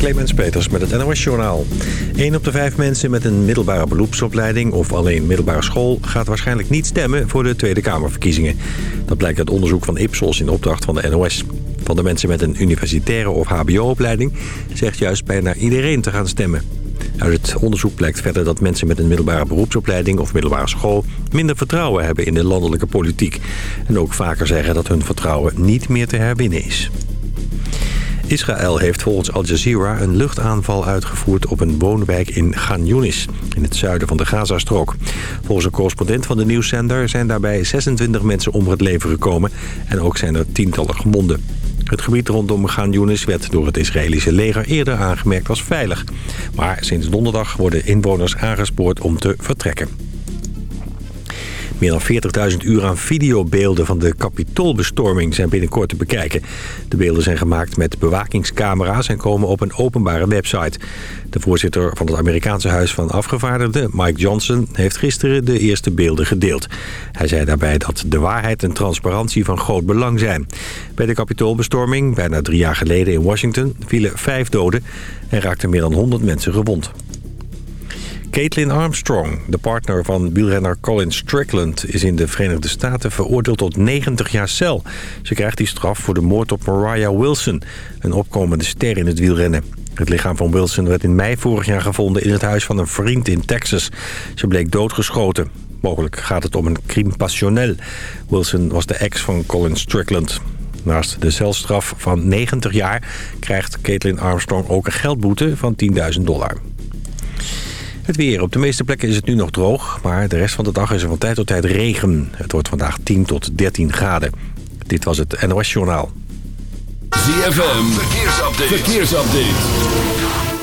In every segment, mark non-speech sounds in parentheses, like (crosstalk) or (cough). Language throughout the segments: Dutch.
Clemens Peters met het NOS Journaal. 1 op de 5 mensen met een middelbare beroepsopleiding of alleen middelbare school... gaat waarschijnlijk niet stemmen voor de Tweede Kamerverkiezingen. Dat blijkt uit onderzoek van Ipsos in opdracht van de NOS. Van de mensen met een universitaire of hbo-opleiding... zegt juist bijna iedereen te gaan stemmen. Uit het onderzoek blijkt verder dat mensen met een middelbare beroepsopleiding of middelbare school minder vertrouwen hebben in de landelijke politiek. En ook vaker zeggen dat hun vertrouwen niet meer te herwinnen is. Israël heeft volgens Al Jazeera een luchtaanval uitgevoerd op een woonwijk in Ghan Yunis, in het zuiden van de Gazastrook. Volgens een correspondent van de nieuwszender zijn daarbij 26 mensen om het leven gekomen en ook zijn er tientallen gewonden. Het gebied rondom Ghan Yunis werd door het Israëlische leger eerder aangemerkt als veilig. Maar sinds donderdag worden inwoners aangespoord om te vertrekken. Meer dan 40.000 uur aan videobeelden van de kapitoolbestorming zijn binnenkort te bekijken. De beelden zijn gemaakt met bewakingscamera's en komen op een openbare website. De voorzitter van het Amerikaanse Huis van Afgevaardigden, Mike Johnson, heeft gisteren de eerste beelden gedeeld. Hij zei daarbij dat de waarheid en transparantie van groot belang zijn. Bij de kapitoolbestorming, bijna drie jaar geleden in Washington, vielen vijf doden en raakten meer dan 100 mensen gewond. Caitlin Armstrong, de partner van wielrenner Colin Strickland... is in de Verenigde Staten veroordeeld tot 90 jaar cel. Ze krijgt die straf voor de moord op Mariah Wilson... een opkomende ster in het wielrennen. Het lichaam van Wilson werd in mei vorig jaar gevonden... in het huis van een vriend in Texas. Ze bleek doodgeschoten. Mogelijk gaat het om een crime passionnel. Wilson was de ex van Colin Strickland. Naast de celstraf van 90 jaar krijgt Caitlin Armstrong ook een geldboete van 10.000 dollar. Het weer. Op de meeste plekken is het nu nog droog. Maar de rest van de dag is er van tijd tot tijd regen. Het wordt vandaag 10 tot 13 graden. Dit was het NOS Journaal. ZFM. Verkeersupdate. Verkeersupdate.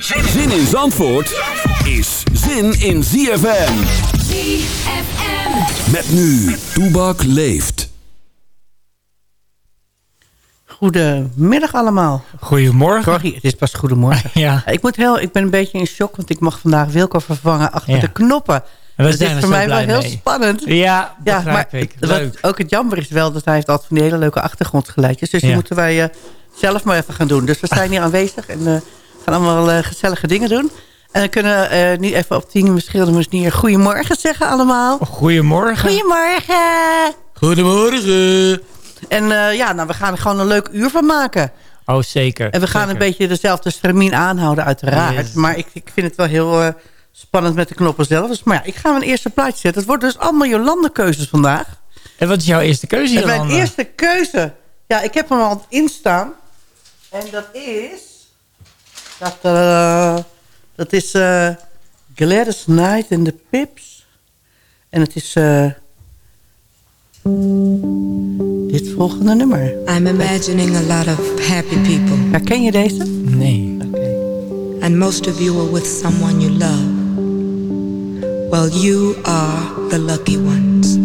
Zin in Zandvoort is zin in ZFM. ZFM. Met nu, Toebak leeft. Goedemiddag allemaal. Goedemorgen. Sorry, het is pas goedemorgen. (laughs) Ja. Ik, moet heel, ik ben een beetje in shock, want ik mag vandaag Wilco vervangen achter Ja. de knoppen. dat is voor mij wel heel spannend. Ja, Ja, maar ik. wat ook het jammer is wel dat hij heeft altijd van die hele leuke achtergrondgeluidjes. Dus die moeten wij eh, zelf maar even gaan doen. Dus we zijn hier aanwezig en eh, gaan allemaal eh, gezellige dingen doen. En we kunnen eh, niet even op tien verschillende manieren goedemorgen zeggen allemaal. Goedemorgen. Goedemorgen! Goedemorgen. En eh, ja, nou, we gaan er gewoon een leuk uur van maken. Oh, zeker. En we gaan Zeker. een beetje dezelfde stramien aanhouden, uiteraard. Yes. Maar ik, ik vind het wel heel spannend met de knoppen zelf. Dus, maar ja, ik ga mijn eerste plaatje zetten. Het wordt dus allemaal Jolande-keuzes vandaag. En wat is jouw eerste keuze, En mijn eerste keuze... Ja, ik heb hem al instaan. En dat is... Dat, eh, dat is eh, Gladys Knight en de Pips. En het is... eh, dit volgende nummer. I'm imagining a lot of happy people, Herken je deze? Nee. and most of you are with someone you love. Well, you are the lucky ones.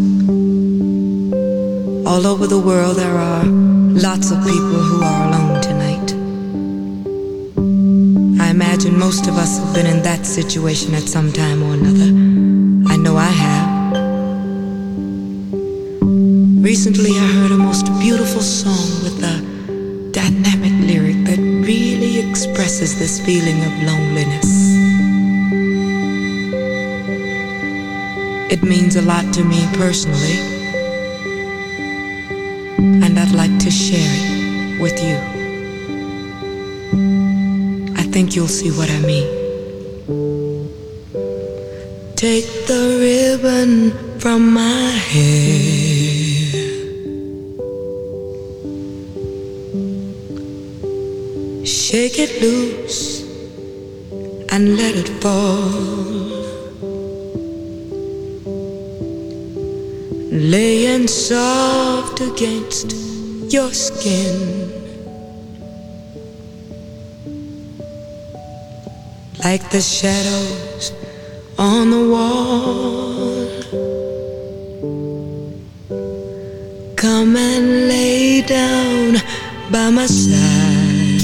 All over the world, there are lots of people who are alone imagine most of us have been in that situation at some time or another. I know I have. Recently, I heard a most beautiful song with a dynamic lyric that really expresses this feeling of loneliness. It means a lot to me personally, and I'd like to share it with you think you'll see what I mean. Take the ribbon from my hair. Shake it loose and let it fall. Laying soft against your skin. Like the shadows on the wall. Come and lay down by my side.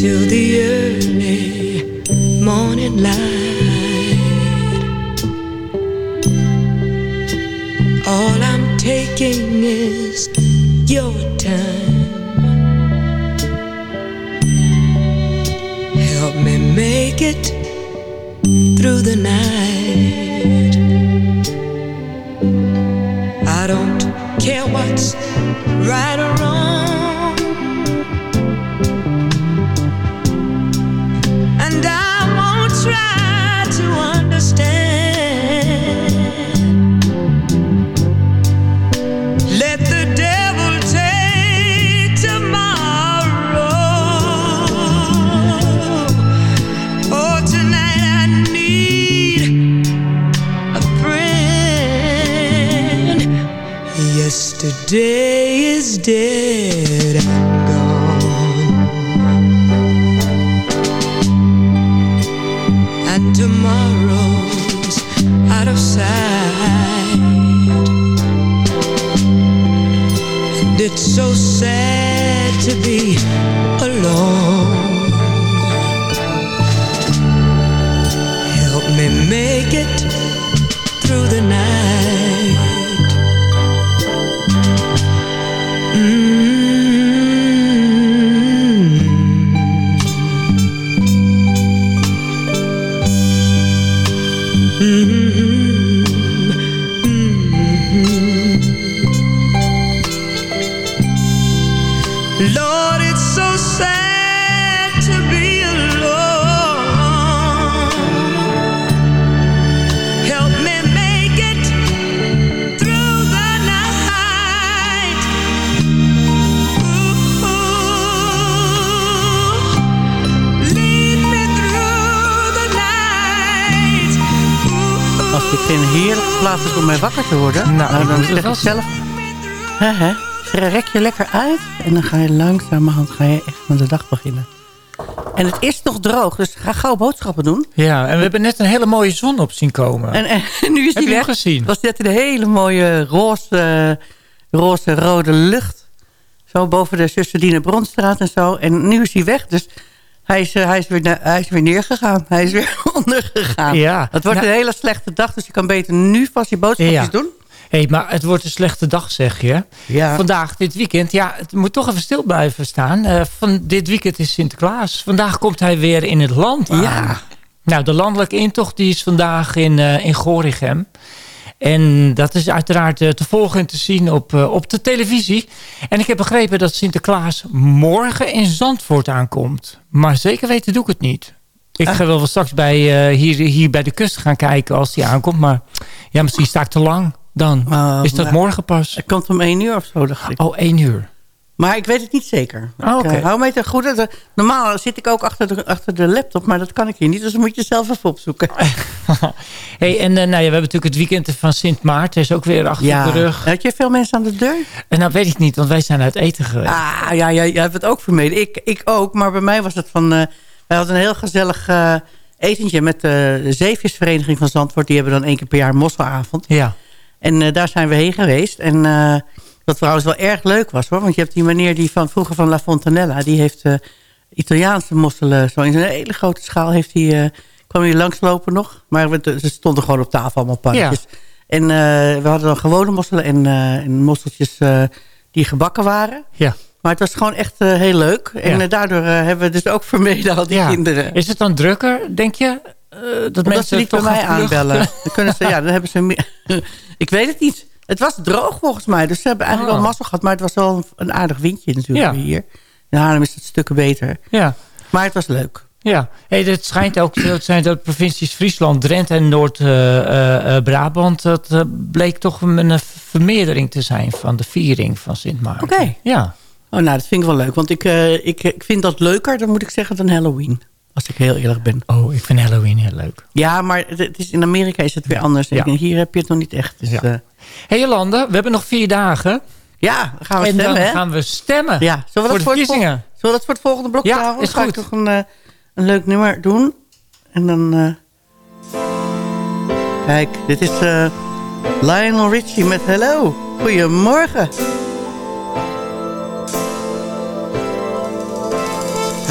Till the early morning light. Heerlijke plaats is om mij wakker te worden. Nou, ik dan zeg ik zelf... Hè, hè, rek je lekker uit. En dan ga je langzamerhand ga je echt aan de dag beginnen. En het is nog droog, dus ga gauw boodschappen doen. Ja, en we hebben net een hele mooie zon op zien komen. En, en (laughs) nu is Heb die weg. gezien? was net een hele mooie roze, roze rode lucht. Zo boven de Zusserdine Bronstraat en zo. En nu is hij weg, dus hij is, eh, hij is, weer, hij is weer neergegaan. Hij is weer (laughs) ondergegaan. Ja. Het wordt Nou- een hele slechte dag, dus je kan beter nu vast je boodschapjes Ja. doen. Hé, maar het wordt een slechte dag, zeg je. Ja. Vandaag, dit weekend, ja, het moet toch even stil blijven staan. Eh, van dit weekend is Sinterklaas. Vandaag komt hij weer in het land aan. Ja. Nou, de landelijke intocht die is vandaag in, eh in Gorinchem. En dat is uiteraard eh, te volgen en te zien op, eh, op de televisie. En ik heb begrepen dat Sinterklaas morgen in Zandvoort aankomt. Maar zeker weten doe ik het niet. Ik ga wel straks bij, eh, hier, hier bij de kust gaan kijken als die aankomt. Maar ja, misschien sta ik te lang dan. Is dat morgen pas? Het komt om één uur of zo, dacht ik. Oh, één uur. Maar ik weet het niet zeker. Oh, Ik, eh, hou mij ten goede. De- Normaal zit ik ook achter de, achter de laptop, maar dat kan ik hier niet. Dus dan moet je zelf even opzoeken. (laughs) hey, en eh, nou ja, we hebben natuurlijk het weekend van Sint Maarten. is ook weer achter de rug. Had je veel mensen aan de deur? En nou weet ik niet, want wij zijn uit eten geweest. Ah, ja, ja, jij hebt het ook vermeden. Ik, ik ook, maar bij mij was het van... eh wij hadden een heel gezellig eh, etentje met de Zeefjesvereniging van Zandvoort. Die hebben dan één keer per jaar mosselavond. Ja. En eh, daar zijn we heen geweest. En eh, wat trouwens wel erg leuk was hoor. Want je hebt die meneer die van vroeger van La Fontanella. Die heeft eh, Italiaanse mosselen zo in zijn hele grote schaal. Heeft hij, eh, kwam hij langslopen nog. Maar we, ze stonden gewoon op tafel allemaal pannetjes. En eh, we hadden dan gewone mosselen en, en mosseltjes die gebakken waren. Ja. Maar het was gewoon echt heel leuk. En Ja. daardoor hebben we dus ook vermeden al die ja. kinderen. Is het dan drukker, denk je? Dat Omdat mensen ze niet bij mij aanbellen. Dan kunnen ze, ja, dan hebben ze meer. (laughs) Ik weet het niet. Het was droog volgens mij. Dus ze hebben eigenlijk Ah. wel massa gehad. Maar het was wel een, een aardig windje natuurlijk Ja. hier. In Haarlem is het stukken beter. Ja. Maar het was leuk. Ja, hey, het schijnt ook te zijn dat provincies Friesland, Drenthe en Noord-Brabant... dat eh, bleek toch een, vermeerdering te zijn van de viering van Sint Maarten. Oké. Ja. Oh, nou, dat vind ik wel leuk. Want ik, eh, ik, ik vind dat leuker, dan moet ik zeggen, dan Halloween. Als ik heel eerlijk ben. Oh, ik vind Halloween heel leuk. Ja, maar het is, in Amerika is het weer anders. En Hier heb je het nog niet echt. Dus, Ja. ja, Hé Jolande, we hebben nog vier dagen. ja dan gaan we en stemmen, dan hè? gaan we stemmen Ja, zullen we, voor dat de voor verkiezingen. zullen we dat voor het volgende blok Ja, houden? is Dan ga goed. ik toch een, eh, een leuk nummer doen. En dan... eh, Kijk, dit is eh, Lionel Richie met Hello. Goedemorgen.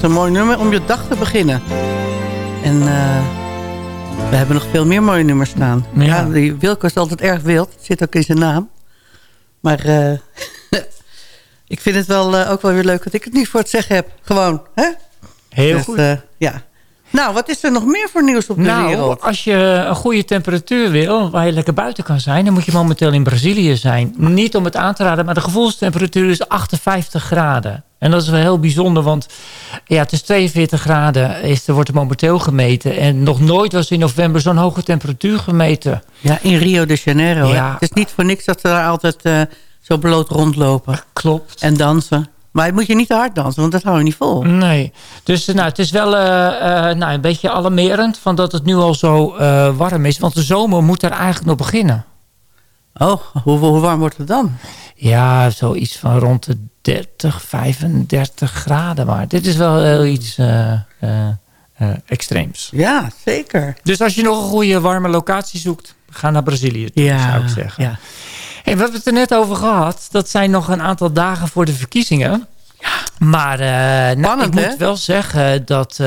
wat een mooi nummer om je dag te beginnen. En eh, we hebben nog veel meer mooie nummers staan. Ja. Ja, die Wilco is altijd erg wild. Zit ook in zijn naam. Maar eh, (laughs) ik vind het wel, eh, ook wel weer leuk dat ik het niet voor het zeggen heb. Gewoon, hè? Heel Dus, goed. ja. Nou, wat is er nog meer voor nieuws op de Nou, wereld? als je een goede temperatuur wil, waar je lekker buiten kan zijn... dan moet je momenteel in Brazilië zijn. Niet om het aan te raden, maar de gevoelstemperatuur is 58 graden. En dat is wel heel bijzonder, want ja, het is 42 graden is, er wordt er momenteel gemeten. En nog nooit was in november zo'n hoge temperatuur gemeten. Ja, in Rio de Janeiro. Ja. Het is niet voor niks dat ze daar altijd eh, zo bloot rondlopen. Klopt. En dansen. Maar het moet je niet te hard dansen, want dat hou je niet vol. Nee. Dus eh, nou, het is wel eh, nou, een beetje alarmerend... Van dat het nu al zo warm is. Want de zomer moet er eigenlijk nog beginnen. Oh, hoe, hoe warm wordt het dan? Ja, zoiets van rond de 30, 35 graden. Maar dit is wel heel iets eh, extreems. Ja, zeker. Dus als je nog een goede warme locatie zoekt... ga naar Brazilië toe, Ja, zou ik zeggen. ja. Hey, we hebben het er net over gehad. Dat zijn nog een aantal dagen voor de verkiezingen. Maar eh, nou, Spannend, ik hè? moet wel zeggen dat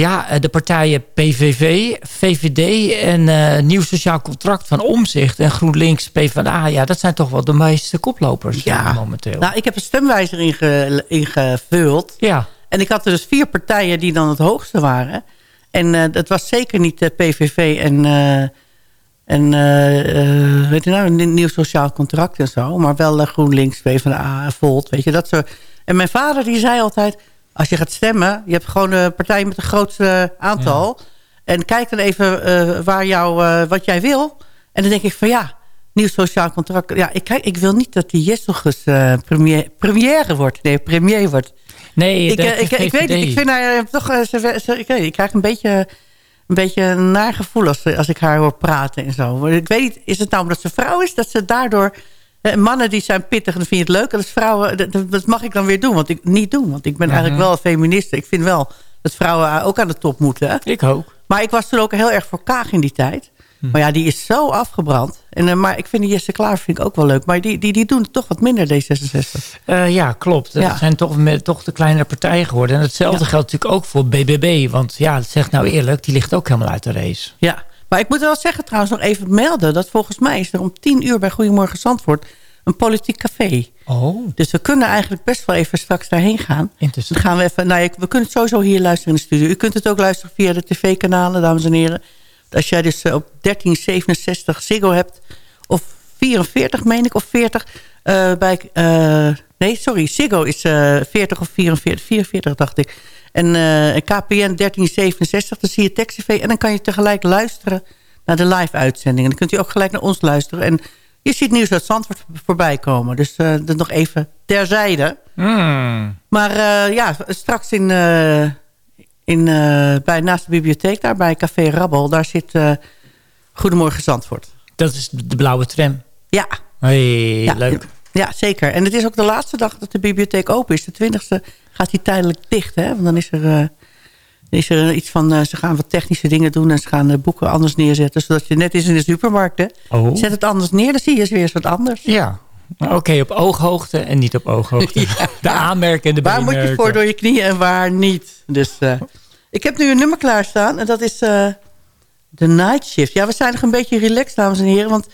ja, eh, de partijen PVV, VVD en eh, Nieuw Sociaal Contract van Omzicht en GroenLinks, PvdA... ja, dat zijn toch wel de meeste koplopers Ja. eh, momenteel. Nou, ik heb een stemwijzer inge, ingevuld. ja, En ik had er dus vier partijen die dan het hoogste waren. En eh, dat was zeker niet de PVV en, en weet je nou, nieuw sociaal contract en zo. Maar wel GroenLinks, PvdA, Volt, weet je, dat soort. En mijn vader die zei altijd, als je gaat stemmen... je hebt gewoon de partij met het grootste aantal. En kijk dan even eh, waar jou, eh, wat jij wil. En dan denk ik van ja, nieuw sociaal contract. Ja, ik, kijk, ik wil niet dat die Jesselgus eh premier, première wordt. Nee, premier wordt. nee, Ik, eh, ik, ik weet het, ik vind haar eh, toch... eh, ze, ze- ik, weet ik krijg een beetje, een beetje een naar gevoel als, als ik haar hoor praten en zo. Maar Ik weet niet, is het nou omdat ze vrouw is? Dat ze daardoor... eh, Mannen die zijn pittig en dan vind je het leuk. En als vrouwen, dat, dat- dat mag ik dan weer doen. Want ik niet doen. Want ik ben eigenlijk wel een feministe. Ik vind wel dat vrouwen ook aan de top moeten. hè. Ik ook. Maar ik was toen ook heel erg voor Kaag in die tijd. Maar ja, die is zo afgebrand. En, eh, maar ik vind die Jesse Klaar vind ik ook wel leuk. Maar die, die, die doen het toch wat minder, D66. Eh, ja, klopt. Ja. zijn toch, met, toch de kleinere partijen geworden. En hetzelfde Ja. geldt natuurlijk ook voor BBB. Want ja, zeg nou eerlijk, die ligt ook helemaal uit de race. Ja, maar ik moet wel zeggen trouwens nog even melden... dat volgens mij is er om tien uur bij Goedemorgen Zandvoort... een politiek café. Oh, Dus we kunnen eigenlijk best wel even straks daarheen gaan. interessant. Dan gaan we even... Nou, we kunnen het sowieso hier luisteren in de studio. U kunt het ook luisteren via de tv-kanalen, dames en heren. Als jij dus eh, op 1367 Ziggo hebt... of 44, meen ik, of 40... eh, bij, eh, nee, sorry, Ziggo is eh 40 of 44, 44 dacht ik. En eh, KPN 1367, dan zie je Text TV... en dan kan je tegelijk luisteren naar de live-uitzending. En dan kunt u ook gelijk naar ons luisteren. En je ziet nieuws uit Zandvoort voorbij komen. Dus eh, dat nog even terzijde. Hmm. Maar eh, ja, straks in, eh, in, eh, bij, naast de bibliotheek, daar bij Café Rabbel... daar zit eh, Goedemorgen Zandvoort. Dat is de blauwe tram. Ja, Hey, ja, leuk. Ja, zeker. En het is ook de laatste dag dat de bibliotheek open is. De twintigste gaat die tijdelijk dicht. Hè? Want dan is er, eh, is er iets van... eh, ze gaan wat technische dingen doen... en ze gaan de boeken anders neerzetten. Zodat je net is in de supermarkt. Hè? Oh. Zet het anders neer, dan zie je weer eens wat anders. Ja, maar oké, op ooghoogte en niet op ooghoogte. (laughs) Ja. De aanmerken en de Waar moet je voor door je knieën en waar niet? Dus ik heb nu een nummer klaarstaan. En dat is The Night Shift. Ja, we zijn nog een beetje relaxed, dames en heren. Want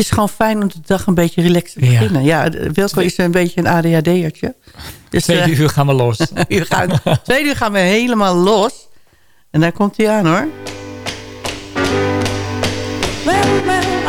het is gewoon fijn om de dag een beetje relaxed te Ja. beginnen. Ja, de- Wilco is een beetje een ADHD'ertje. Dus Twee eh, uur gaan we los. (laughs) gaan, twee uur gaan we helemaal los. En daar komt hij aan hoor. Well, well,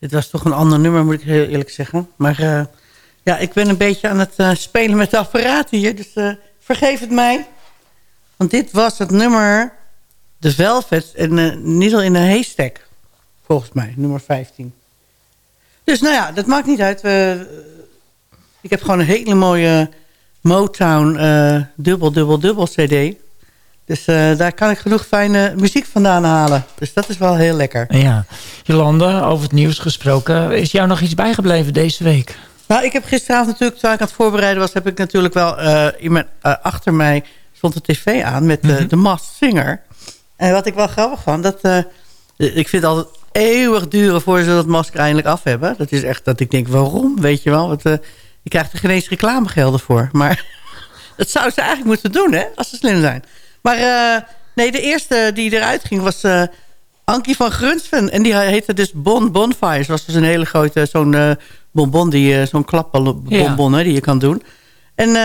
Het was toch een ander nummer, moet ik heel eerlijk zeggen. Maar eh, ja, ik ben een beetje aan het eh, spelen met de apparaten hier. Dus eh, vergeef het mij. Want dit was het nummer... De Velvet en uh, Needle in een Haystack. Volgens mij, nummer 15. Dus nou ja, dat maakt niet uit. Ik heb gewoon een hele mooie Motown dubbel, dubbel, dubbel cd. Dus eh, daar kan ik genoeg fijne muziek vandaan halen. Dus dat is wel heel lekker. Ja. Jolanda, over het nieuws gesproken. Is jou nog iets bijgebleven deze week? Nou, ik heb gisteravond natuurlijk, terwijl ik aan het voorbereiden was... heb ik natuurlijk wel eh, in mijn, eh, achter mij stond de tv aan met eh, de Masked Singer. En wat ik wel grappig vond, dat... ik vind het altijd eeuwig duren voor ze dat masker eindelijk af hebben. Dat is echt dat ik denk, waarom? Weet je wel, want je krijgt er geen eens reclamegelden voor. Maar (laughs) dat zou ze eigenlijk moeten doen, hè, als ze slim zijn. Maar eh, nee, de eerste die eruit ging was eh, Ankie van Grunsven. En die heette dus Bon Bonfires. was dus een hele grote, zo'n eh, bonbon, die, zo'n klapbonbon hè, die je kan doen. En,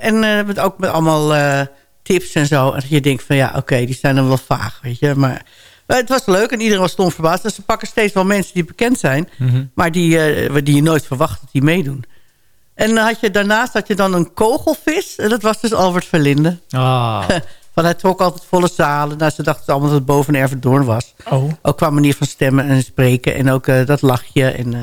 en met, ook met allemaal tips en zo. En dat je denkt van ja, oké, die zijn dan wel vaag, weet je. Maar, maar het was leuk en iedereen was stom verbaasd. En ze pakken steeds wel mensen die bekend zijn. Maar die, eh, die je nooit verwacht dat die meedoen. En had je, daarnaast had je dan een kogelvis. En dat was dus Albert Verlinde. Ah. (laughs) Want hij trok altijd volle zalen. Nou, ze dachten allemaal dat het boven Ervendoorn was. Oh. Ook qua manier van stemmen en spreken. En ook eh, dat lachje. En, eh,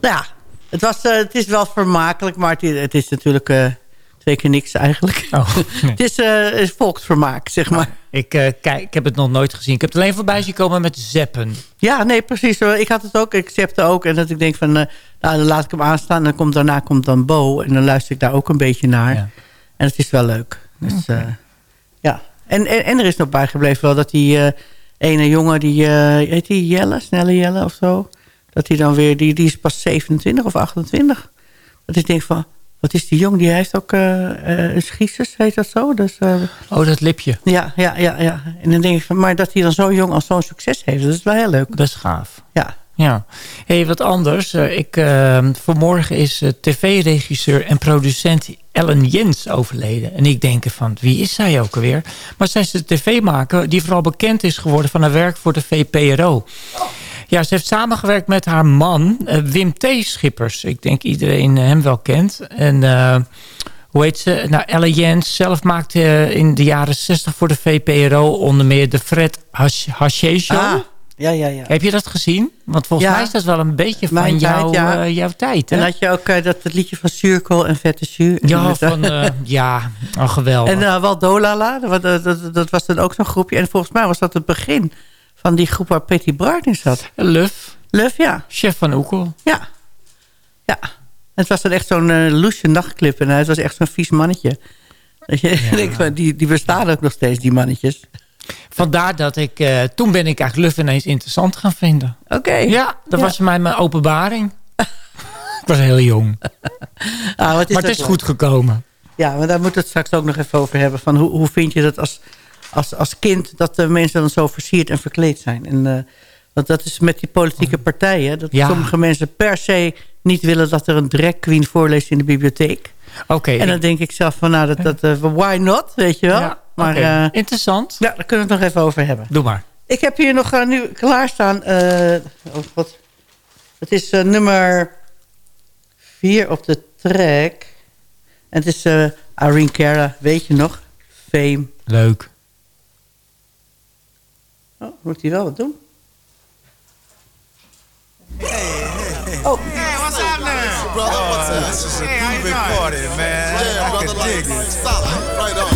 nou ja, het, was, eh, het is wel vermakelijk. Maar het is, het is natuurlijk twee keer niks eigenlijk. Oh, (laughs) nee. het is, is volksvermaak, zeg maar. Ik, eh, kijk, ik heb het nog nooit gezien. Ik heb het alleen voorbij zien komen met zeppen. Ja, nee, precies. Ik had het ook. Ik zepte ook. En dat ik denk van, nou, dan laat ik hem aanstaan. En dan komt, daarna komt dan Bo. En dan luister ik daar ook een beetje naar. Ja. En het is wel leuk. Dus, ja. En, en, en er is nog bijgebleven wel dat die eh, ene jongen, die, eh, heet die Jelle, Snelle Jelle of zo. Dat hij dan weer, die, die is pas 27 of 28. Dat ik denk van, wat is die jong? Die heeft ook eh een schiezers, heet dat zo? Dus, Oh, dat lipje. ja, ja, ja, ja. En dan denk ik van, maar dat hij dan zo jong al zo'n succes heeft, dat is wel heel leuk. Dat is gaaf. Ja. Ja. hey, wat anders. Eh, ik, eh, vanmorgen is eh, tv-regisseur en producent Ellen Jens overleden. En ik denk van, wie is zij ook alweer? Maar zij is de tv-maker die vooral bekend is geworden van haar werk voor de VPRO. Ja, ze heeft samengewerkt met haar man, Wim T. Schippers. Ik denk iedereen hem wel kent. En hoe heet ze? Nou, Ellen Jens zelf maakte in de jaren 60 voor de VPRO onder meer de Fred Haché Show. Ja, ja, ja. Heb je dat gezien? Want volgens Ja. mij is dat wel een beetje van tijd, jouw, ja. eh, jouw tijd. Hè? En had je ook eh, dat het liedje van Cirkel en Vette Jus. ja, eh, van, (laughs) eh, ja, oh, geweldig. En uh, Waldolala, dat, dat, dat, was dan ook zo'n groepje. En volgens mij was dat het begin van die groep waar Petty Bart in zat. Luf, Luf, ja. chef van Oekel. Ja. Ja. Het was dan echt zo'n uh, loesje nachtclip. En het was echt zo'n vies mannetje. (laughs) Die, die bestaan ook nog steeds, die mannetjes. Vandaar dat ik, eh, toen ben ik eigenlijk Luf ineens interessant gaan vinden. Oké. Ja, dat Ja. was mij mijn openbaring. (laughs) ik was heel jong. Ah, wat is maar het is leuk. goed gekomen. Ja, maar daar moeten we het straks ook nog even over hebben. Van hoe, hoe vind je dat als, als, als kind dat de mensen dan zo versierd en verkleed zijn? En, eh, want dat is met die politieke partijen. Dat Ja. sommige mensen per se niet willen dat er een drag queen voorleest in de bibliotheek. Oké. En dan ik- denk ik zelf van, nou, dat, dat, eh, why not, weet je wel? ja, maar oké. eh, Interessant. ja, daar kunnen we het nog even over hebben. Doe maar. Ik heb hier nog eh, nu klaarstaan. eh oh god. Het is eh, nummer vier op de track. En het is eh Irene Cara, weet je nog? Fame. Leuk. Oh, moet hij wel wat doen? Hey, what's happening? Brother, what's up? This is a hey, groovy party, man. Yeah, brother, it. Solid. Right on.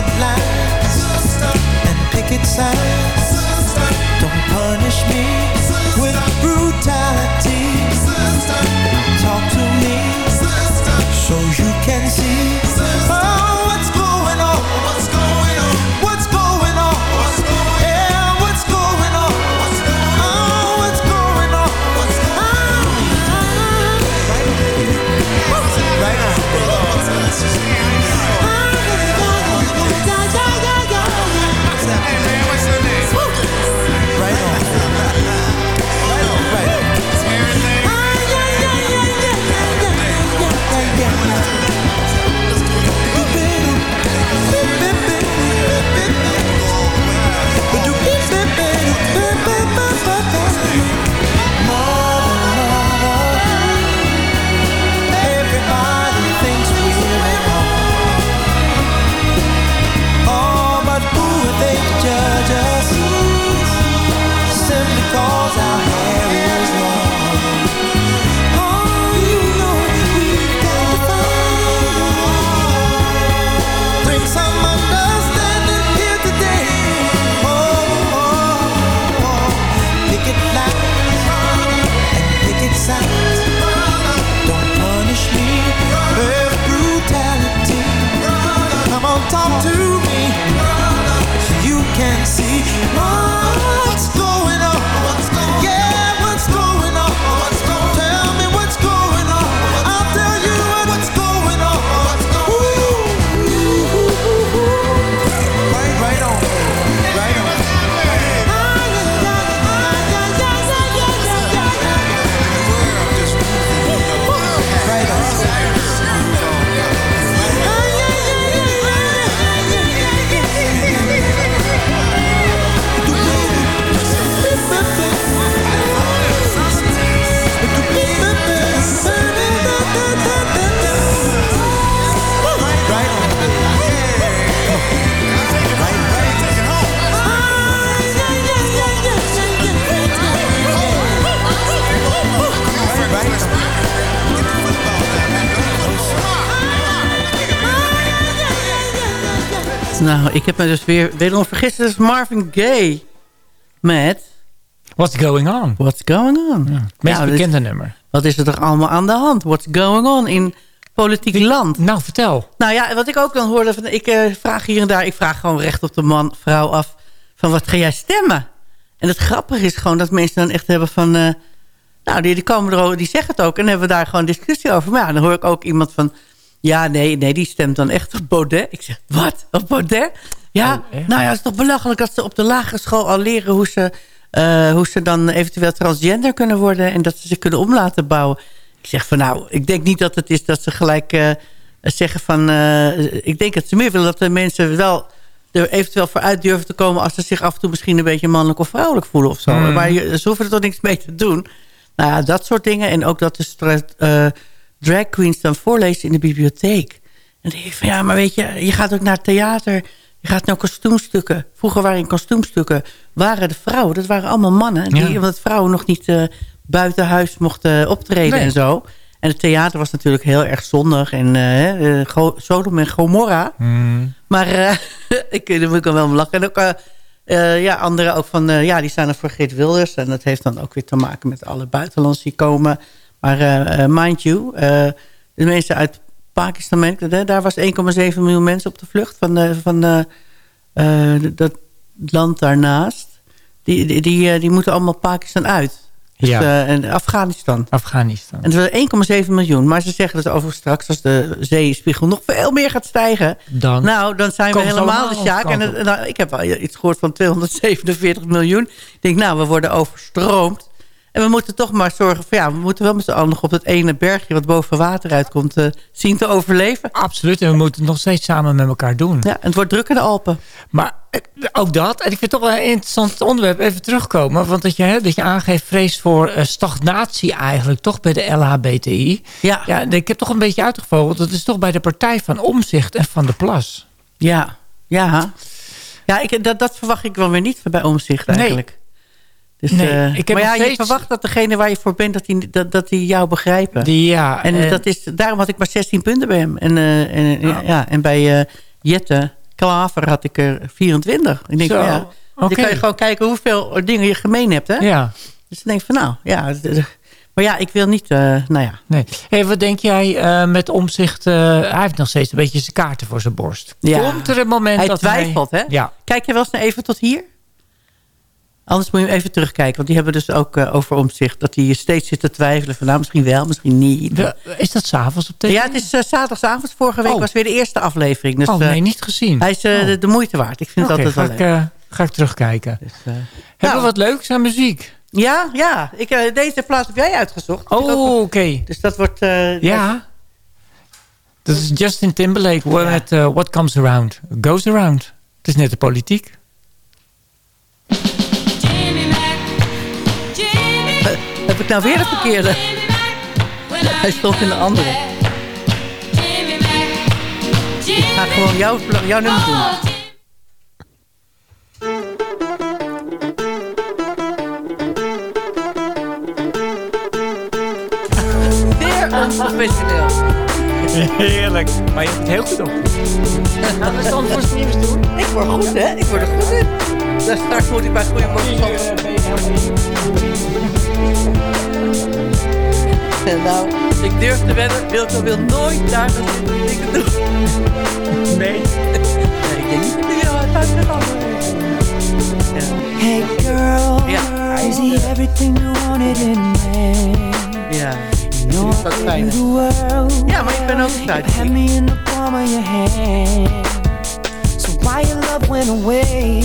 picket lines and picket signs. Don't punish me with brutality. Talk to me so you can see. Nou, ik heb me dus weer wederom vergist. Het is Marvin Gaye met What's going on? What's Going On. Het meest Ja, dus- bekende nummer. Wat is er toch allemaal aan de hand? What's going on in politiek land? Nou, vertel. Nou ja, wat ik ook dan hoorde, van, ik eh, vraag hier en daar, ik vraag gewoon recht op de man, vrouw af, van wat ga jij stemmen? En het grappige is gewoon dat mensen dan echt hebben van, eh, nou die, die komen er, die zeggen het ook en hebben we daar gewoon discussie over. Maar ja, dan hoor ik ook iemand van, ja nee, nee, die stemt dan echt op Baudet. Ik zeg, wat? Op Baudet? Ja, Oh, nou ja, het is toch belachelijk dat ze op de lagere school al leren hoe ze, eh, hoe ze dan eventueel transgender kunnen worden en dat ze zich kunnen om laten bouwen. Ik zeg van nou, ik denk niet dat het is dat ze gelijk eh, zeggen van... eh, ik denk dat ze meer willen dat de mensen wel er eventueel voor uit durven te komen... als ze zich af en toe misschien een beetje mannelijk of vrouwelijk voelen of zo. Mhm. Maar je, ze hoeven er toch niks mee te doen. Nou ja, dat soort dingen. En ook dat de drag queens dan voorlezen in de bibliotheek. En dan denk ik van ja, maar weet je, je gaat ook naar het theater... Je gaat naar kostuumstukken. Vroeger waren in kostuumstukken waren de vrouwen, dat waren allemaal mannen. Die, Ja. Omdat vrouwen nog niet eh, buiten huis mochten optreden Nee. en zo. En het theater was natuurlijk heel erg zondig. En eh, eh, Go- Sodom en Gomorra. Hmm. Maar eh, (laughs) ik, daar moet ik wel om lachen. En ook eh, eh, ja, anderen ook van... eh, ja, die staan er voor Geert Wilders. En dat heeft dan ook weer te maken met alle buitenlanders die komen. Maar eh, eh, mind you, eh, de mensen uit Pakistan... dat, daar was 1,7 miljoen mensen op de vlucht... van, de, van de, dat land daarnaast. Die, die, die, die moeten allemaal Pakistan uit. Dus, Ja. en Afghanistan. Afghanistan. En het was 1,7 miljoen. Maar ze zeggen dus over straks, als de zeespiegel nog veel meer gaat stijgen... Dan nou, dan zijn we helemaal de Sjaak. En, nou, ik heb al iets gehoord van 247 miljoen. Ik denk, nou, we worden overstroomd. En we moeten toch maar zorgen voor... ja, we moeten wel met z'n allen nog op het ene bergje... wat boven water uitkomt, eh, zien te overleven. Absoluut, en we moeten het nog steeds samen met elkaar doen. Ja, en het wordt druk in de Alpen. Maar eh, ook dat, en ik vind het toch wel een interessant onderwerp, even terugkomen. Want dat je, hè, dat je aangeeft vrees voor eh, stagnatie eigenlijk, toch bij de LHBTI. Ja, ja. Ik heb toch een beetje uitgevogeld. Dat is toch bij de partij van Omzicht en van de Plas. Ja, ja. ja ik, dat, dat verwacht ik wel weer niet bij omzicht Nee. Dus, Nee, eh, ik heb maar ja, je verwacht dat degene waar je voor bent... dat die, dat, dat die jou begrijpen. Die, ja, En eh, dat is, daarom had ik maar 16 punten bij hem. En, eh, en, Oh. ja, ja, en bij eh, Jette Klaver had ik er 24. Ik denk, Zo, ja, dan oké. kan je gewoon kijken hoeveel dingen je gemeen hebt. Hè? ja, Dus dan denk ik van, nou, ja. Maar ja, ik wil niet, eh, nou ja. nee. Hey, wat denk jij eh, met Omzicht? eh, hij heeft nog steeds een beetje zijn kaarten voor zijn borst. Ja. Komt er een moment Hij dat twijfelt, hè? Ja, Kijk je wel eens naar even tot hier? Anders moet je hem even terugkijken. Want die hebben dus ook eh, over omzicht. Dat hij steeds zit te twijfelen. Van nou, misschien wel, misschien niet. De- is dat s'avonds op tv? Ja, het is uh, zaterdagavond. Vorige week Oh. was weer de eerste aflevering. Dus, oh eh, nee, niet gezien. hij is Oh. de, de moeite waard. Ik vind Oké, het altijd wel leuk. ga ik terugkijken. Dus, Hebben nou. we wat leuks aan muziek? Ja, ja. Ik, deze plaat heb jij uitgezocht. Oh, oké. Dus dat wordt... Ja. Dat is Justin Timberlake met What Comes Around Goes Around. Het is net de politiek. Heb ik nou weer de verkeerde? (laughs) Hij stond in de andere. Ik ga gewoon jouw, jouw nummer doen. Weer onprofessioneel. Heerlijk. Maar je hebt het heel goed op. Laten we stand voor nieuws doen. Ik word goed, hè? Ik word er goed in. Dus straks moet ik bij goede morgen En nou, ik durf te wedden, Wilco wil nooit daar dat soort dingen doen. Nee. Nee, ik denk niet dat hij heel thuis met anderen Ja. Hey girl, Ja. is he eh, everything you wanted in me? man? Ja. No, is dat fijn, the hè? world. Ja, maar ik ben ook You had me in the palm of your hand. So why your love went away?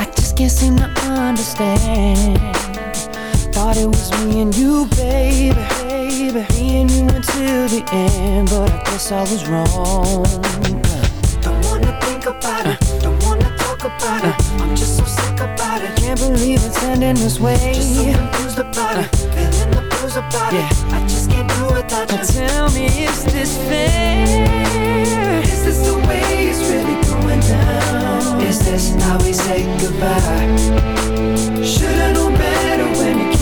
I just can't seem to understand. Thought it was me and you, baby, baby. Me and you until the end, but I guess I was wrong. Don't wanna think about it, don't wanna talk about it. I'm just so sick about it. Can't believe it's ending this way. Just so confused about it, feeling the blues about it. I just can't do without you. Tell me, is this fair? Is this the way it's really going down? Is this how we say goodbye? Should've known better when you came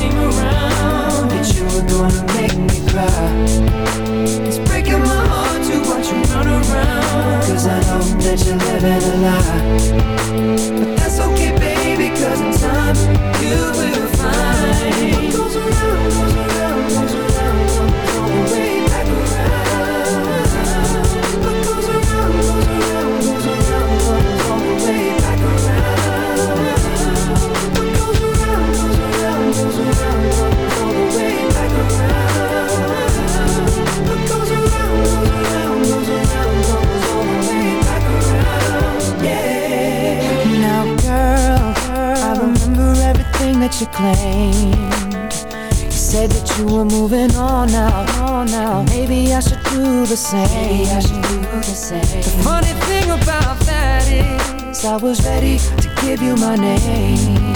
that you were gonna make me cry. It's breaking my heart to watch you run around. Cause I know that you're living a lie. But that's okay, baby, cause in time you will find. What goes around, goes around, goes around, claimed. You said that you were moving on now, on now. Maybe I should do the same. Maybe I should do the same. The funny thing about that is, I was ready to give you my name.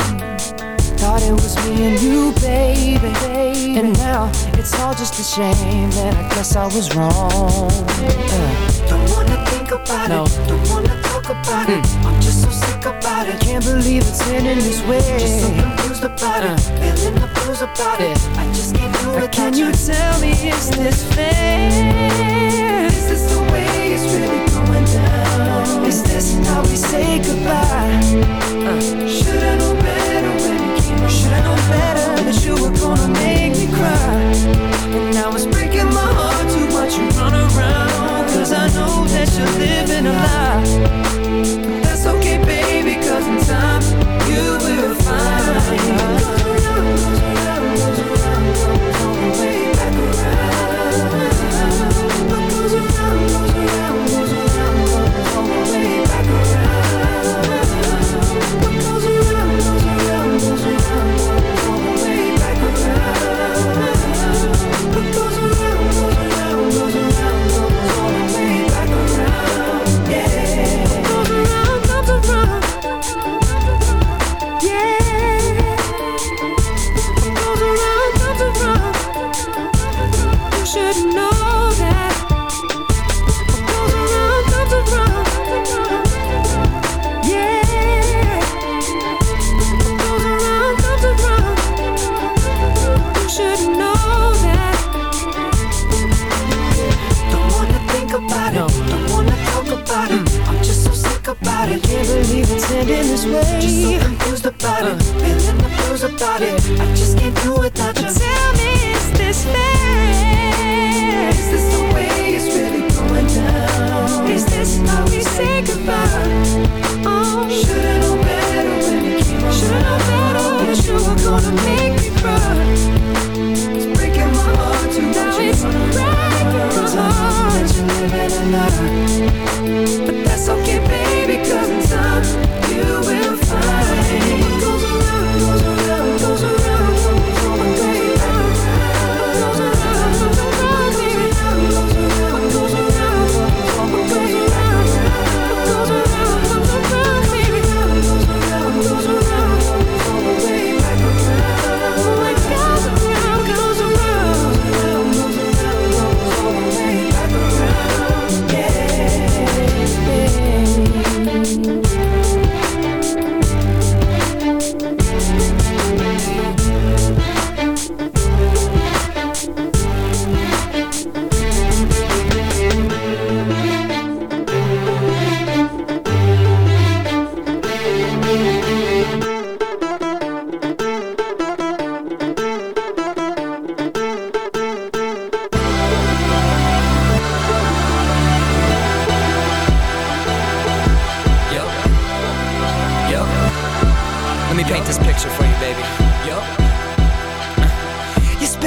Thought it was me and you, baby. And now it's all just a shame that I guess I was wrong. Uh, Don't wanna think about No. it. Don't wanna talk about it. I'm just so sick about it. Can't believe it's ending this way. Just so confused about it. Uh. Feeling the blues about it. I just can't do it. Can you tell me is this fair? Is this the way it's really going down? Is this how we say goodbye? Uh. Should've known better when it came Should've known better that you were gonna make me cry And now it's breaking my heart to watch you run around Cause I know that you're living a lie But that's okay baby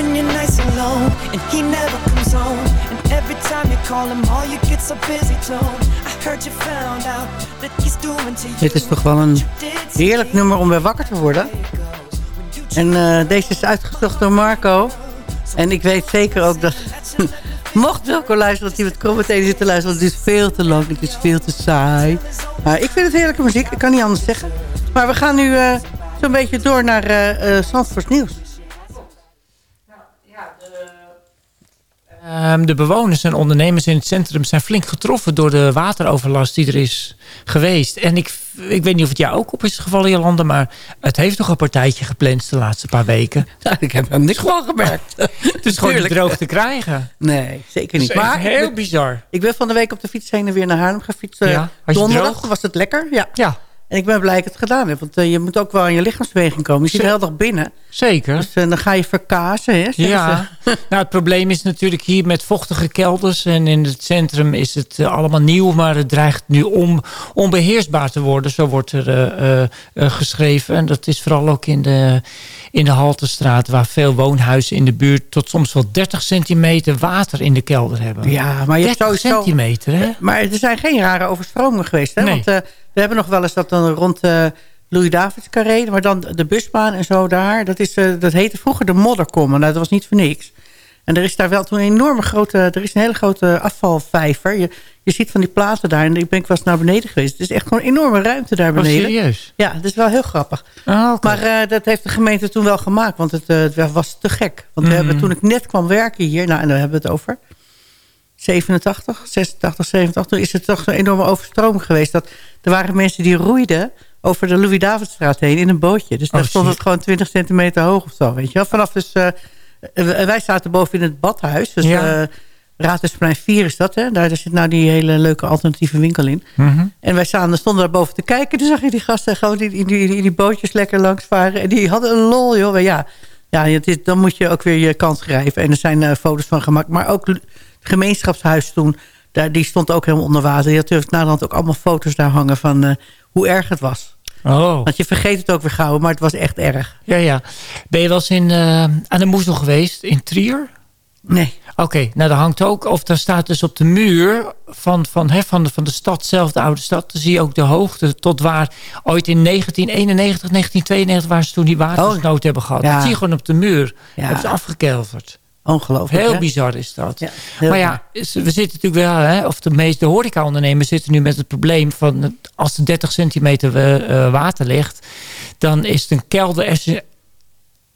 Nights alone, and he never comes home. And every time you call him, all you busy tone. I heard you found out that he's doing to you. Dit is toch wel een heerlijk nummer om weer wakker te worden. En eh, deze is uitgezocht door Marco. En ik weet zeker ook dat... (laughs) Mocht Wilco luisteren, dat hij met krom meteen zit te luisteren. Want het is veel te lang, het is veel te saai. Maar ik vind het heerlijke muziek, ik kan niet anders zeggen. Maar we gaan nu eh, zo'n beetje door naar Zandvoort Nieuws. Ehm, de bewoners en ondernemers in het centrum zijn flink getroffen door de wateroverlast die er is geweest. En ik ik weet niet of het jou ook op is gevallen, Jolanda... maar het heeft toch een partijtje gepland de laatste paar weken. (laughs) ik heb er niks van gemerkt. (laughs) Het is gewoon niet droog te krijgen. Nee, zeker niet. Maar heel bizar. Ik ben van de week op de fiets heen en weer naar Haarlem Ja, was je donderdag was het lekker. Ja. Ja, En ik ben blij dat ik het gedaan heb. Want eh, je moet ook wel aan je lichaamsbeweging komen. Je zit dag binnen. zeker. Dus eh, dan ga je verkazen. Hè, Ja, (laughs) nou, het probleem is natuurlijk hier met vochtige kelders. En in het centrum is het eh, allemaal nieuw. Maar het dreigt nu on, onbeheersbaar te worden. Zo wordt er geschreven. En dat is vooral ook in de, in de Haltestraat. Waar veel woonhuizen in de buurt tot soms wel 30 centimeter water in de kelder hebben. Ja, maar je hebt 30 sowieso... centimeter, hè? Maar er zijn geen rare overstromingen geweest. Hè? Nee. Want we hebben nog wel eens dat dan rond eh Louis Davids carré... maar dan de busbaan en zo daar... dat, is, eh, dat heette vroeger de modderkom. Nou, dat was niet voor niks. En er is daar wel toen een enorme grote... er is een hele grote afvalvijver. Je, je ziet van die platen daar... en ik ben ik eens naar beneden geweest. Het is echt gewoon een enorme ruimte daar Oh, beneden. serieus? Ja, dat is wel heel grappig. Ah. Maar eh, dat heeft de gemeente toen wel gemaakt. Want het, het was te gek. Want we Mhm. hebben, toen ik net kwam werken hier... nou, en daar hebben we het over... 87, 86, 87... toen is het toch een enorme overstroming geweest. Dat, er waren mensen die roeiden over de Louis-Davidstraat heen in een bootje. Dus daar Oh, stond shit. het gewoon 20 centimeter hoog of zo. Weet je wel? Vanaf dus... eh, wij zaten boven in het badhuis. Dus Ja. eh Raadhuisplein 4 is dat, hè? Daar, daar zit nou die hele leuke alternatieve winkel in. Mhm. En wij staan, stonden daar boven te kijken. Toen zag je die gasten gewoon die, die, die, die bootjes lekker langs varen. En die hadden een lol, joh. Maar ja, ja het is, dan moet je ook weer je kans grijpen. En er zijn foto's van gemaakt. Maar ook gemeenschapshuis toen, daar, die stond ook helemaal onder water. Je had natuurlijk naderhand ook allemaal foto's daar hangen van eh, hoe erg het was. Oh. Want je vergeet het ook weer gauw, maar het was echt erg. Ja, ja. Ben je wel eens in, eh, aan de Moezel geweest? In Trier? Nee. Oké, nou daar hangt ook, of daar staat dus op de muur van, van, hè, van, de, van de stad zelf, de oude stad, dan zie je ook de hoogte tot waar ooit in 1991, 1992, waar ze toen die watersnood hebben gehad. Ja. Dat zie je gewoon op de muur. Ja. Hebben ze afgekelverd. Ongelooflijk, Heel hè? bizar is dat. Ja, maar ja, we zitten natuurlijk wel, hè, of de meeste horecaondernemers zitten nu met het probleem van als er 30 centimeter eh, eh, water ligt, dan is het een kelder esse-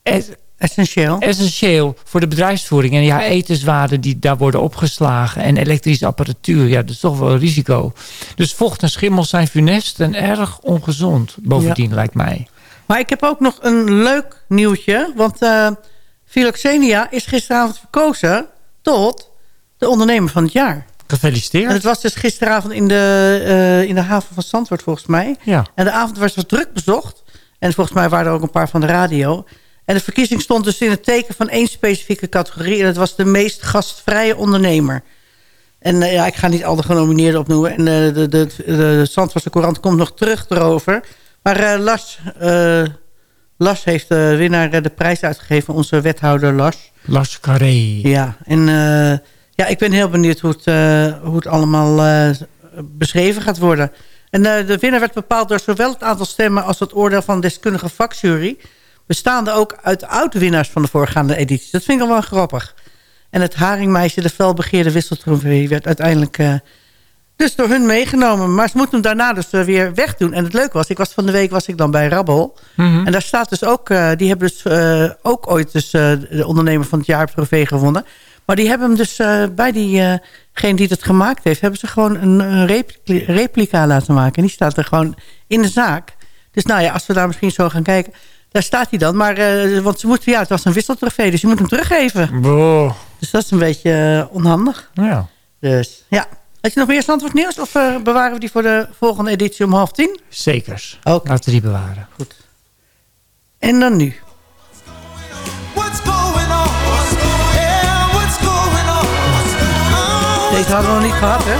es- Essentieel. essentieel voor de bedrijfsvoering. En ja, etenswaarden die daar worden opgeslagen en elektrische apparatuur, ja, dat is toch wel een risico. Dus vocht en schimmel zijn funest en erg ongezond, bovendien lijkt mij. Maar ik heb ook nog een leuk nieuwtje. Want eh Philoxenia is gisteravond verkozen tot de ondernemer van het jaar. Gefeliciteerd. En het was dus gisteravond in de, eh, in de haven van Zandvoort volgens mij. Ja. En de avond was wat druk bezocht. En volgens mij waren er ook een paar van de radio. En de verkiezing stond dus in het teken van één specifieke categorie. En dat was de meest gastvrije ondernemer. En eh, ja, ik ga niet al de genomineerden opnoemen. En eh, de, de, de, Zandvoortse Courant komt nog terug erover. Maar eh, Las, eh, heeft de winnaar eh, de prijs uitgegeven. Onze wethouder Las. Las Carré. Ja, en eh, ja, ik ben heel benieuwd hoe het, eh, hoe het allemaal eh, beschreven gaat worden. En eh, de winnaar werd bepaald door zowel het aantal stemmen... als het oordeel van de deskundige vakjury... bestaande ook uit oude winnaars van de voorgaande edities. Dat vind ik wel grappig. En het haringmeisje, de felbegeerde wisseltrofee... werd uiteindelijk eh, dus door hun meegenomen. Maar ze moeten hem daarna dus eh, weer wegdoen. En het leuke was, ik was van de week was ik dan bij Rabbel. Mhm. En daar staat dus ook... eh, die hebben dus eh, ook ooit dus, de ondernemer van het jaar trofee gewonnen. Maar die hebben hem dus bij diegene die het gemaakt heeft... hebben ze gewoon een, een repli- replica laten maken. En die staat er gewoon in de zaak. Dus nou ja, als we daar misschien zo gaan kijken... Daar staat hij dan. Maar, want ze moeten, ja, het was een wisseltrofee, dus je moet hem teruggeven. Dus dat is een beetje onhandig. Ja, Dus ja. Had je nog meer Zandvoort nieuws? Of eh, bewaren we die voor de volgende editie om half tien? zekers. Oké. Laten we die bewaren. Goed. En dan nu. What's going on? Yeah, what's going on? Deze hadden we nog niet gehad, hè?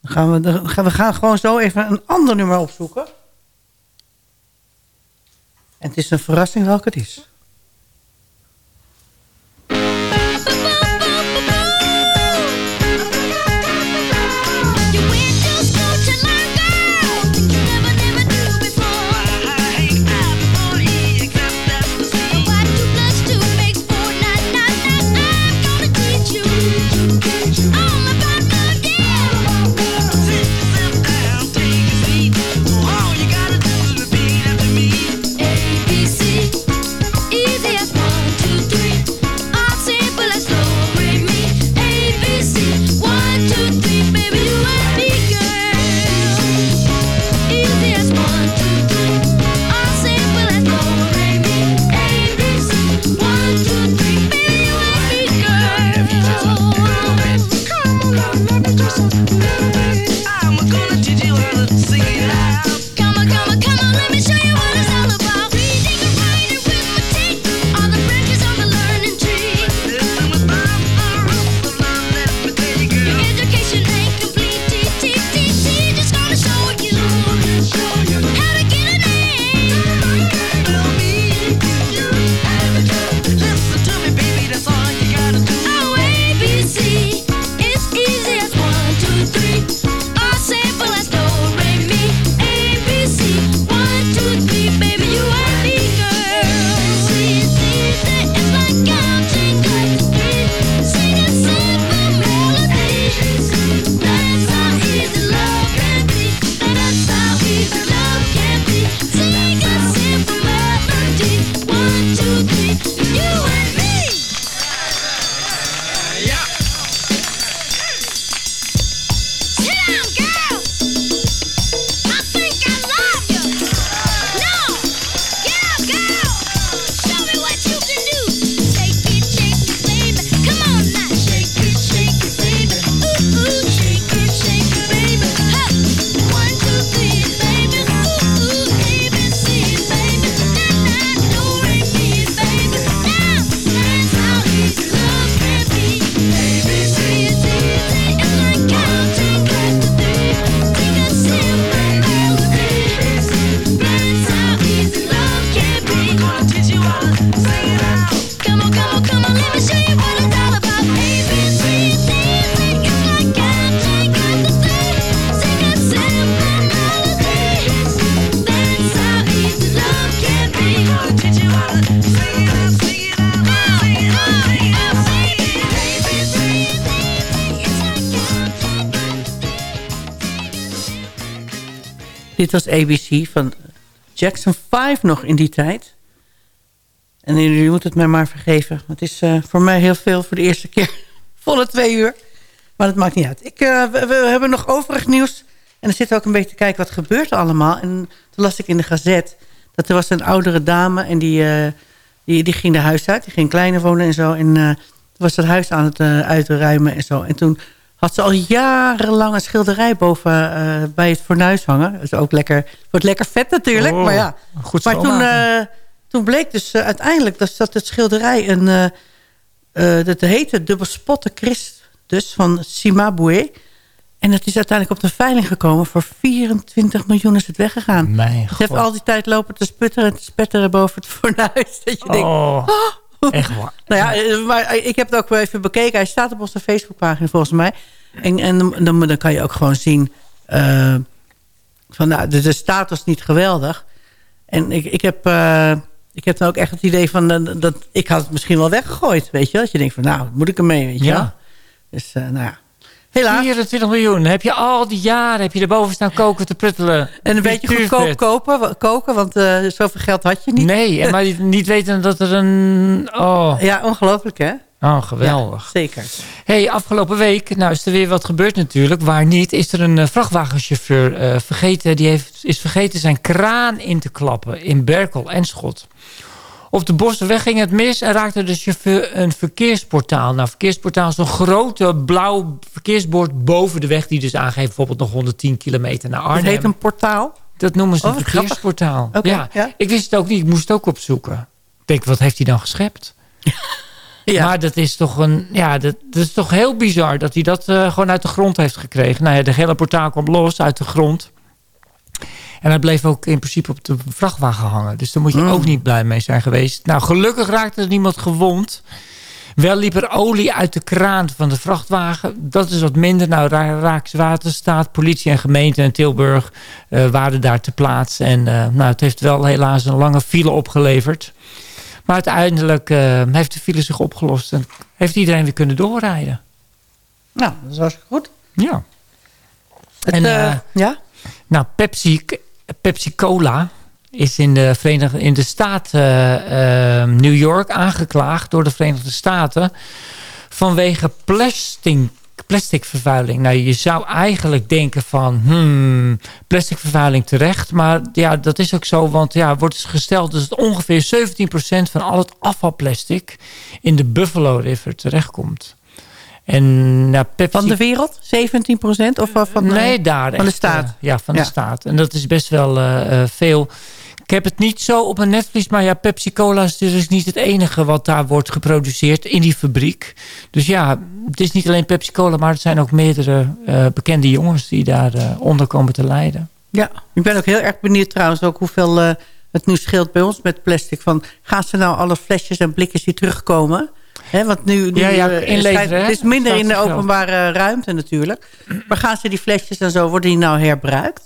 Dan gaan we, dan gaan we gaan gewoon zo even een ander nummer opzoeken. En het is een verrassing welke het is. Dit was ABC van Jackson 5 nog in die tijd. En jullie moeten het mij maar vergeven. Het is eh, voor mij heel veel voor de eerste keer. (laughs) Volle twee uur. Maar dat maakt niet uit. Ik, eh, we, we hebben nog overig nieuws. En dan zitten we ook een beetje te kijken wat gebeurt er allemaal. En toen las ik in de gazet dat er was een oudere dame... en die, eh, die, die ging de huis uit. Die ging kleiner wonen en zo. En toen was het huis aan het uitruimen en zo. En toen had ze al jarenlang een schilderij boven bij het fornuis hangen. Dat is ook lekker, wordt lekker vet natuurlijk. Oh, maar ja, goed maar toen, toen bleek dus eh, uiteindelijk dat, dat het schilderij een... eh, dat heette Dubbelspotte Christus van Cimabue. En het is uiteindelijk op de veiling gekomen. Voor 24 miljoen is het weggegaan. Mijn Het heeft god. al die tijd lopen te sputteren en te spetteren boven het (laughs) fornuis. Dat je denkt, Oh, echt waar. (laughs) nou ja, maar ik heb het ook wel even bekeken. Hij staat op onze Facebookpagina volgens mij. En, en dan, dan, kan je ook gewoon zien... van, nou, de, de status niet geweldig. En ik, ik, heb, ik heb dan ook echt het idee van... eh, dat ik had het misschien wel weggegooid, weet je. Dat je denkt van, nou, moet ik ermee, weet je Ja. Dus, eh, nou ja. Helaas. 24 miljoen. Heb je al die jaren heb je erboven staan koken te pruttelen. En een beetje goedkoop kopen, koken, want eh, zoveel geld had je niet. Nee, en maar niet weten dat er een... Oh, Ja, ongelooflijk hè? Oh geweldig. Ja, zeker. hey, afgelopen week, nou is er weer wat gebeurd natuurlijk. Waar niet, is er een eh, vrachtwagenchauffeur eh, vergeten... die heeft, is vergeten zijn kraan in te klappen in Berkel en Schot. Op de Bossenweg ging het mis en raakte de chauffeur een verkeersportaal. Nou, verkeersportaal is een grote blauw verkeersbord boven de weg... die dus aangeeft bijvoorbeeld nog 110 kilometer naar Arnhem. heet een portaal. Dat noemen ze Oh, een verkeersportaal. Oké, ja. ja. Ik wist het ook niet, ik moest het ook opzoeken. Ik denk, wat heeft hij dan geschept? (laughs) Ja. Maar dat is toch een, ja, dat, dat is toch heel bizar dat hij dat eh, gewoon uit de grond heeft gekregen. Nou ja, de hele portaal kwam los uit de grond. En hij bleef ook in principe op de vrachtwagen hangen. Dus daar moet je Mm. ook niet blij mee zijn geweest. Nou, gelukkig raakte er niemand gewond. Wel liep er olie uit de kraan van de vrachtwagen. Dat is wat minder. Nou, Rijkswaterstaat, politie en gemeente en Tilburg eh, waren daar te plaats. En eh, nou, het heeft wel helaas een lange file opgeleverd. Maar uiteindelijk eh, heeft de file zich opgelost. En heeft iedereen weer kunnen doorrijden. Nou, dat was goed. Ja. Het, En, eh, eh, ja? Nou, Pepsi, Pepsi Cola is in de, Verenigde, in de staat New York aangeklaagd door de Verenigde Staten vanwege plastic, plasticvervuiling. Nou, je zou eigenlijk denken van hmm, plasticvervuiling terecht, maar ja, dat is ook zo, want ja, wordt dus gesteld dat het ongeveer 17% van al het afvalplastic in de Buffalo River terechtkomt. En nou, Pepsi Van de wereld? 17 procent? Of van, nee, daar. van de staat? eh, ja, van Ja. de staat. En dat is best wel eh, eh, veel. Ik heb het niet zo op mijn netvlies, maar ja, Pepsi Cola is dus niet het enige wat daar wordt geproduceerd in die fabriek. Dus ja, het is niet alleen Pepsi Cola, maar er zijn ook meerdere eh, bekende jongens die daar eh, onder komen te lijden. Ja, ik ben ook heel erg benieuwd trouwens ook hoeveel eh, het nu scheelt bij ons met plastic. Van, gaan ze nou alle flesjes en blikjes die terugkomen? Want nu, nu Ja, ja, inleveren, het is minder in de openbare ruimte natuurlijk. Maar gaan ze die flesjes en zo, worden die nou herbruikt?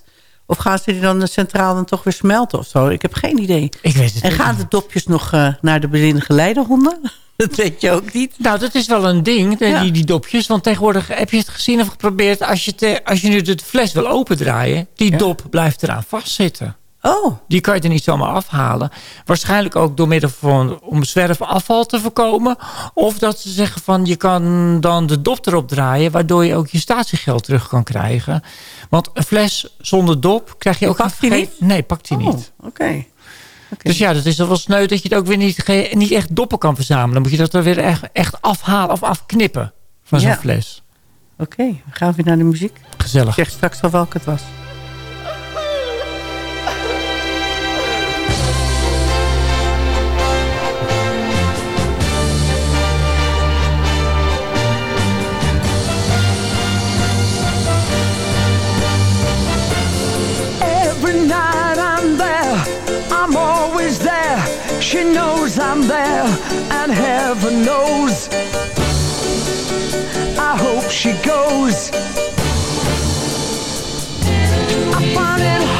Of gaan ze die dan centraal dan toch weer smelten of zo? Ik heb geen idee. Ik weet het En gaan niet. de dopjes nog eh, naar de blinde geleidehonden? (laughs) Dat weet je ook niet. Nou, dat is wel een ding, Ja. die, die dopjes. Want tegenwoordig heb je het gezien of geprobeerd... als je, te, als je nu de fles wil opendraaien... die dop blijft eraan vastzitten. Oh, Die kan je er niet zomaar afhalen. Waarschijnlijk ook door middel van om zwerfafval te voorkomen. Of dat ze zeggen van je kan dan de dop erop draaien. Waardoor je ook je statiegeld terug kan krijgen. Want een fles zonder dop krijg je ook Pakt die vergeet- Nee, pakt die oh niet. oké. Dus ja, dat is wel sneu dat je het ook weer niet, niet echt doppen kan verzamelen. Dan moet je dat er weer echt, echt afhalen of afknippen van zo'n Ja. fles. Oké, we gaan weer naar de muziek. Ik Gezellig. zeg straks wel welke het was. She knows I'm there, and heaven knows. I hope she goes. I find it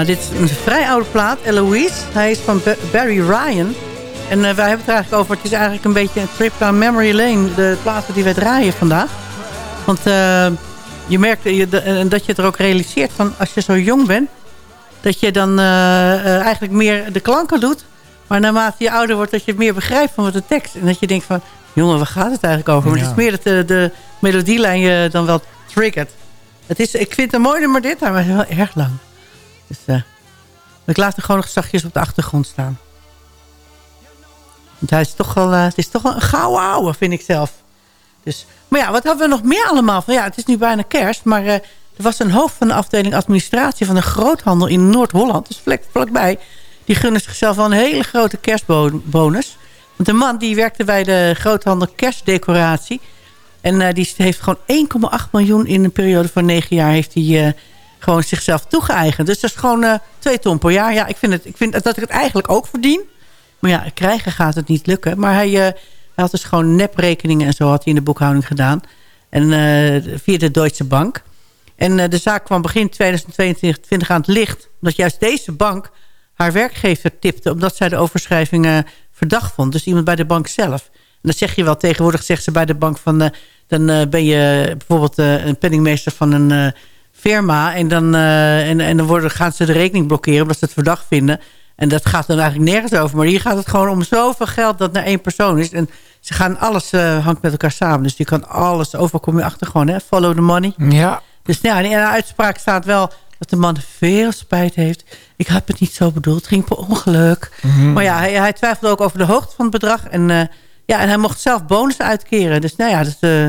Nou, dit is een vrij oude plaat, Eloise. Hij is van Ba- Barry Ryan. En eh, wij hebben het er eigenlijk over. Het is eigenlijk een beetje een trip down memory lane. De platen die wij draaien vandaag. Want eh, je merkt eh, je, de- dat je het er ook realiseert van als je zo jong bent. Dat je dan eigenlijk meer de klanken doet. Maar naarmate je ouder wordt dat je meer begrijpt van wat de tekst. En dat je denkt van, jongen, waar gaat het eigenlijk over? Maar het is meer dat de, de melodielijn je dan wel triggert. Het is, ik vind het een mooi nummer dit, maar het is wel erg lang. Dus eh, ik laat hem gewoon nog zachtjes op de achtergrond staan. Want hij is toch wel, eh, het is toch een gouden ouwe, vind ik zelf. Dus, maar ja, wat hebben we nog meer allemaal? Ja, het is nu bijna kerst, maar eh, er was een hoofd van de afdeling administratie van een groothandel in Noord-Holland, dus vlak, vlakbij. Die gunnen zichzelf wel een hele grote kerstbonus. Want de man die werkte bij de groothandel kerstdecoratie. En die heeft gewoon 1,8 miljoen in een periode van 9 jaar heeft hij, gewoon zichzelf toegeëigend. Dus dat is gewoon eh, twee ton per jaar. Ja, ik vind, het, ik vind dat ik het eigenlijk ook verdien. Maar ja, krijgen gaat het niet lukken. Maar hij, eh, hij had dus gewoon neprekeningen en zo had hij in de boekhouding gedaan. En eh, via de Deutsche Bank. En de zaak kwam begin 2022 aan het licht. Omdat juist deze bank haar werkgever tipte... omdat zij de overschrijvingen verdacht vond. Dus iemand bij de bank zelf. En dan zeg je wel, tegenwoordig zegt ze bij de bank van... dan ben je bijvoorbeeld een penningmeester van een firma... en dan, eh, en, en dan worden, gaan ze de rekening blokkeren omdat ze het verdacht vinden... En dat gaat dan eigenlijk nergens over. Maar hier gaat het gewoon om zoveel geld dat naar één persoon is. En ze gaan alles eh, hangt met elkaar samen. Dus je kan alles, overal kom je achter gewoon, hè. Follow the money. Ja. Dus ja, in de uitspraak staat wel dat de man veel spijt heeft. Ik heb het niet zo bedoeld, het ging per ongeluk. Mhm. Maar ja, hij, hij twijfelde ook over de hoogte van het bedrag. En, eh, ja, en hij mocht zelf bonussen uitkeren. Dus nou ja, dus, eh,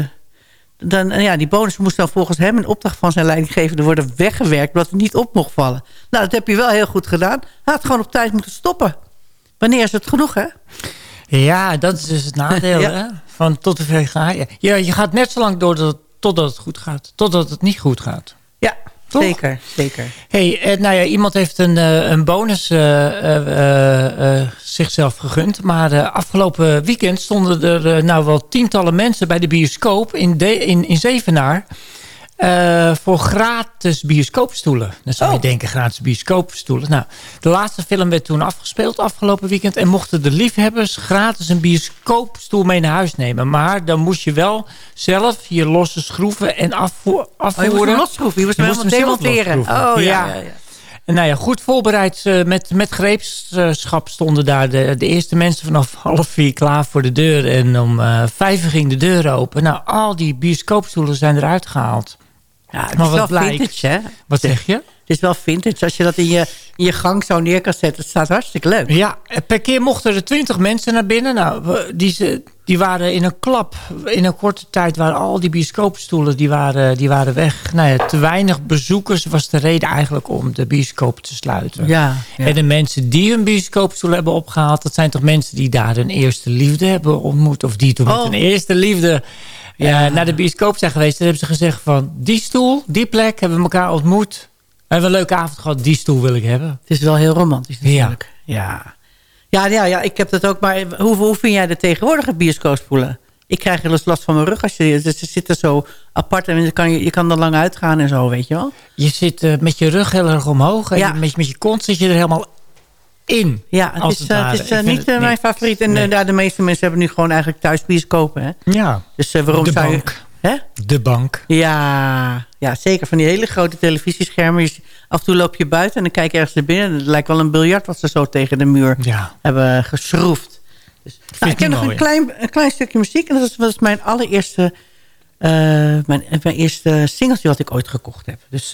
dan, en ja die bonussen moesten dan volgens hem... in opdracht van zijn leidinggevende worden weggewerkt... omdat het niet op mocht vallen. Nou, dat heb je wel heel goed gedaan. Hij had gewoon op tijd moeten stoppen. Wanneer is het genoeg, hè? Ja, dat is dus het nadeel. (laughs) Ja. hè? Van tot de ver ga je. Ja, je gaat net zo lang door tot, totdat het goed gaat. Totdat het niet goed gaat. Ja, Toch? zeker, zeker. hey, eh, nou ja, iemand heeft een, eh, een bonus eh, zichzelf gegund. Maar afgelopen weekend stonden er nou wel tientallen mensen bij de bioscoop in, de, in, in Zevenaar. Eh, voor gratis bioscoopstoelen. Dan zou je Oh. denken, gratis bioscoopstoelen. Nou, de laatste film werd toen afgespeeld afgelopen weekend. En mochten de liefhebbers gratis een bioscoopstoel mee naar huis nemen. Maar dan moest je wel zelf je losse schroeven en afvoer, Oh, je afvoeren. moest losschroeven, je moest hem demonteren. Oh, ja, ja, ja. En nou ja, goed voorbereid eh, met, met greepschap stonden daar de, de eerste mensen vanaf (laughs) half vier klaar voor de deur. En om eh, vijf uur ging de deur open. Nou, al die bioscoopstoelen zijn eruit gehaald. Ja, het Maar is wat wel blijkt- vintage, hè? Wat zeg je? Het is wel vintage. Als je dat in je, in je gang zo neer kan zetten, het staat hartstikke leuk. Ja, per keer mochten er twintig mensen naar binnen. Nou, die, ze- die waren in een klap. In een korte tijd waren al die bioscoopstoelen die waren, die waren weg. Nou ja, te weinig bezoekers was de reden eigenlijk om de bioscoop te sluiten. Ja, ja. En de mensen die hun bioscoopstoel hebben opgehaald... dat zijn toch mensen die daar hun eerste liefde hebben ontmoet. Of die toen met Oh. hun eerste liefde Ja. naar de bioscoop zijn geweest. Dan hebben ze gezegd van die stoel, die plek hebben we elkaar ontmoet. We hebben een leuke avond gehad, die stoel wil ik hebben. Het is wel heel romantisch natuurlijk. Ja. Ja, ja, ja, ik heb dat ook. Maar hoe, hoe vind jij de tegenwoordige bioscoopspoelen? Ik krijg wel eens last van mijn rug. Als je, ze zitten zo apart en je kan, je, je kan er lang uitgaan en zo, weet je wel. Je zit eh, met je rug heel erg omhoog. En Ja. met, je- met je kont zit je er helemaal in. Ja, het is, het eh, het is eh, niet het eh, mijn favoriet. En Nee. ja, de meeste mensen hebben nu gewoon eigenlijk thuis bioscopen. Hè? Ja, Dus waarom de zou bank. je... Hè? De bank. Ja, ja, zeker. Van die hele grote televisieschermen. Af en toe loop je buiten en dan kijk je ergens naar binnen. Het lijkt wel een biljart wat ze zo tegen de muur Ja. hebben geschroefd. Dus, nou, ik het heb nog een klein, een klein stukje muziek. En dat is mijn allereerste... mijn, mijn eerste singeltje wat ik ooit gekocht heb. Dus